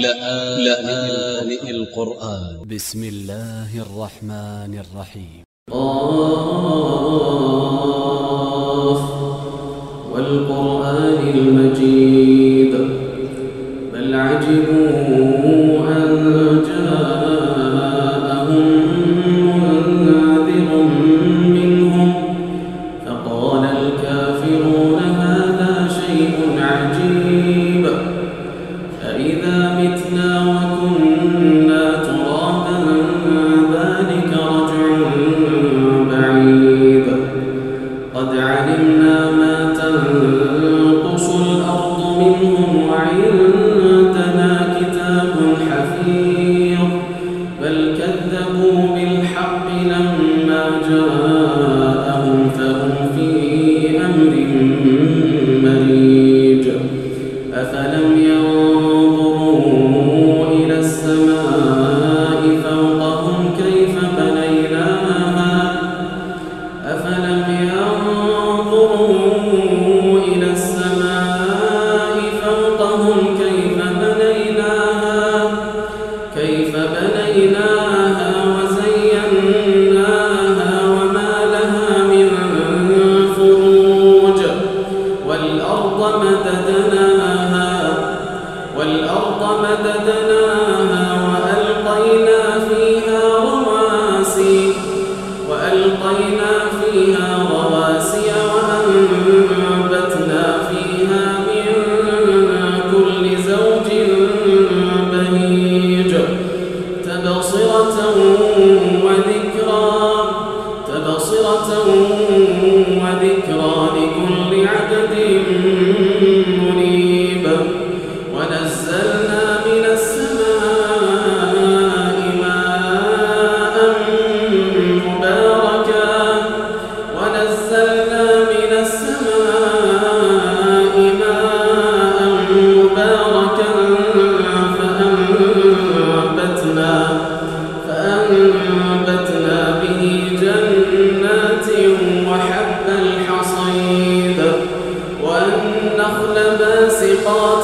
لآن القرآن. ب س م الله الرحمن الرحيم. آه.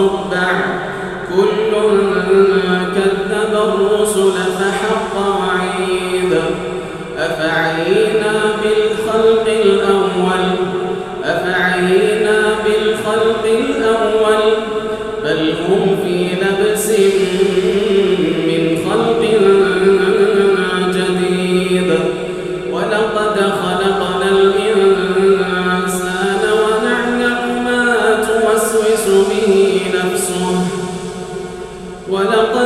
تتبع كل كذب الرسل فحق وعيد. أفعينا بالخلق الأول؟ أفعينا بالخلق الأول؟ ولقد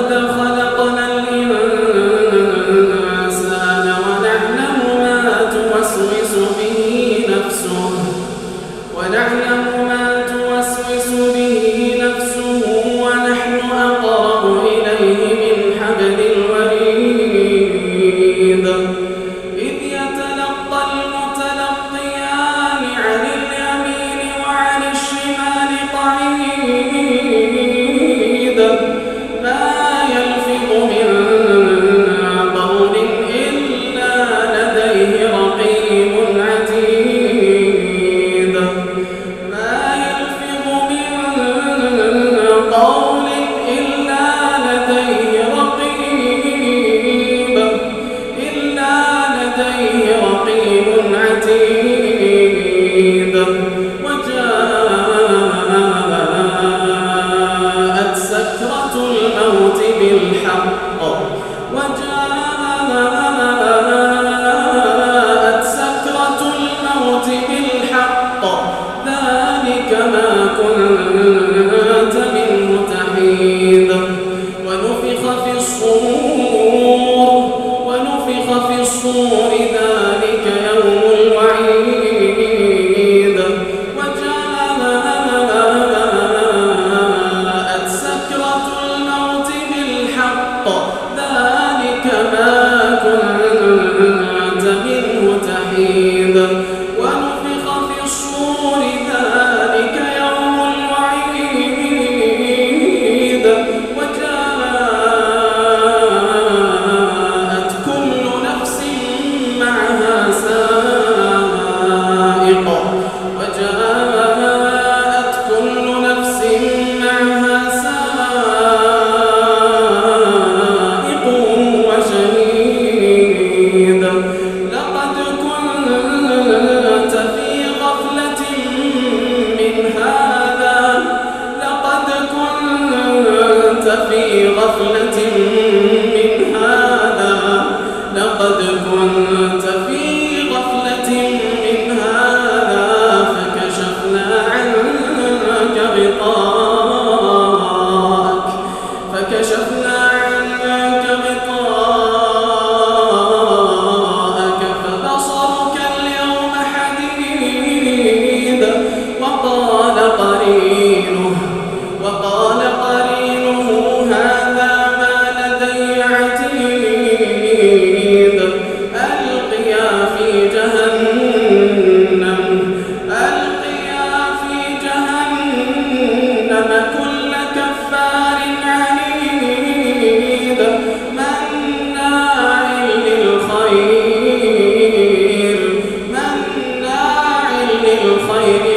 كما كنا. ذلك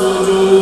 sujud